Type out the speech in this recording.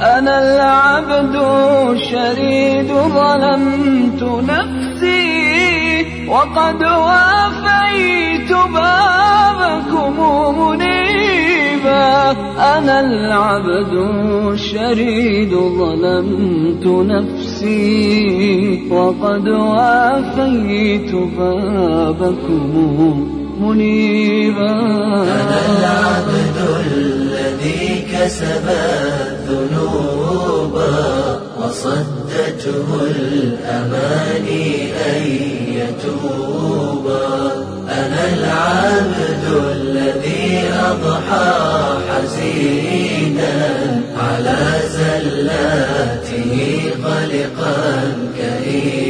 أنا العبد الشريد ظلمت نفسي وقد وافيت بابكم منيبا. أنا العبد الشريد ظلمت نفسي وقد وافيت بابكم منيبا. اكتسبت ذنوبا وصدته الأماني أن يتوبا أنا العبد الذي أضحى حزينا على زلاته قلقا كئيبا